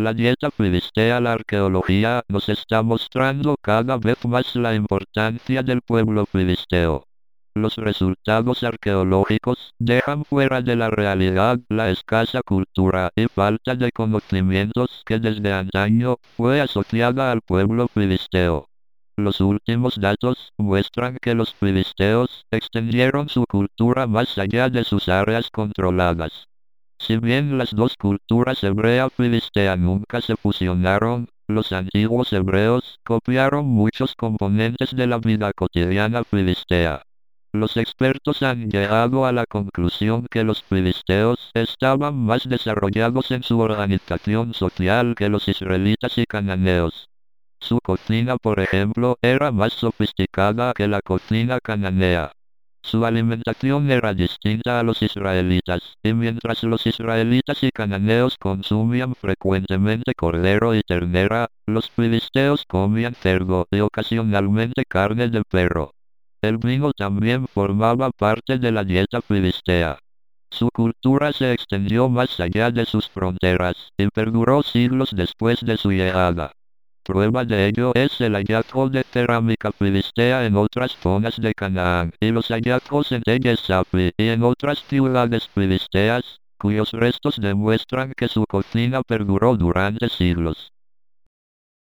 La dieta filistea, la arqueología, nos está mostrando cada vez más la importancia del pueblo filisteo. Los resultados arqueológicos dejan fuera de la realidad la escasa cultura y falta de conocimientos que desde antaño fue asociada al pueblo filisteo. Los últimos datos muestran que los filisteos extendieron su cultura más allá de sus áreas controladas. Si bien las dos culturas hebrea-filistea nunca se fusionaron, los antiguos hebreos copiaron muchos componentes de la vida cotidiana filistea. Los expertos han llegado a la conclusión que los filisteos estaban más desarrollados en su organización social que los israelitas y cananeos. Su cocina, por ejemplo, era más sofisticada que la cocina cananea. Su alimentación era distinta a los israelitas, y mientras los israelitas y cananeos consumían frecuentemente cordero y ternera, los filisteos comían cerdo y ocasionalmente carne de perro. El vino también formaba parte de la dieta filistea. Su cultura se extendió más allá de sus fronteras, y perduró siglos después de su llegada. Prueba de ello es el hallazgo de cerámica filistea en otras zonas de Canaán y los hallazgos en Teyesapi y en otras ciudades filisteas, cuyos restos demuestran que su cocina perduró durante siglos.